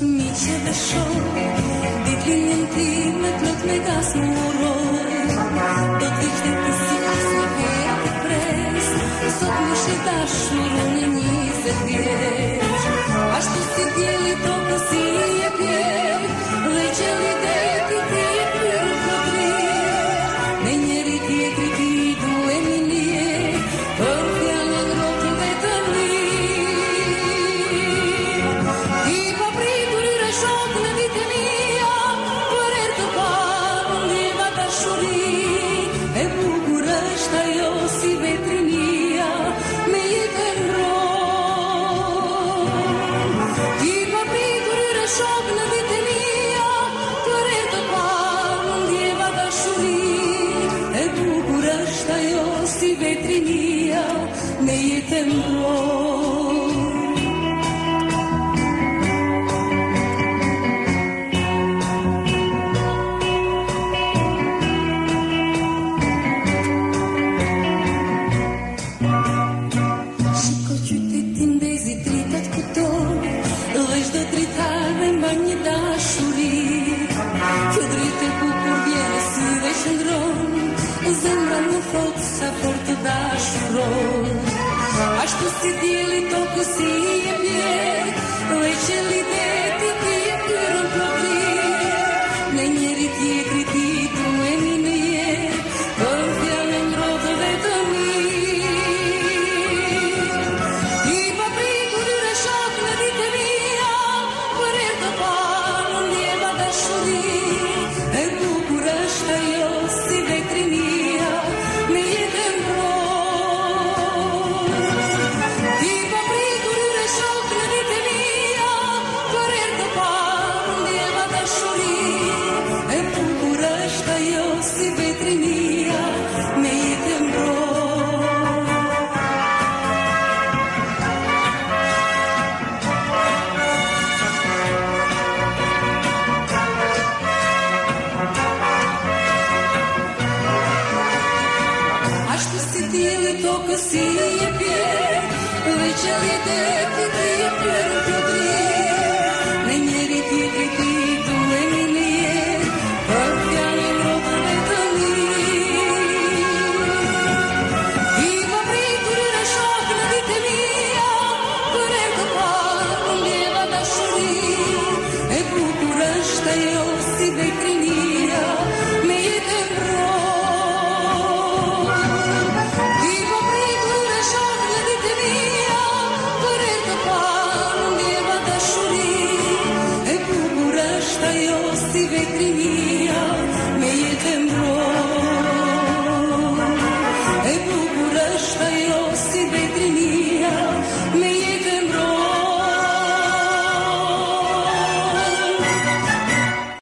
Місяця дійшов, від вільним ти метлок не гаснув урой, до тих ти сіясних прес, сотні ще даш шнуру. Shka jo si vetri me jetën rohë Ti pa pidur i në ditë një, kërë e do panë, E bukur është, shka si vetri me jetën rohë Këtë sa për të dashë të roj A shtu si t'jeli si i e mjek Vëj që l'i dhe t'jeli Kërën për t'jeli Në njerit i Dios y Petri mía me tembló. Аж посиділи то косіє п'є, вечері де куди п'є, Deus eu se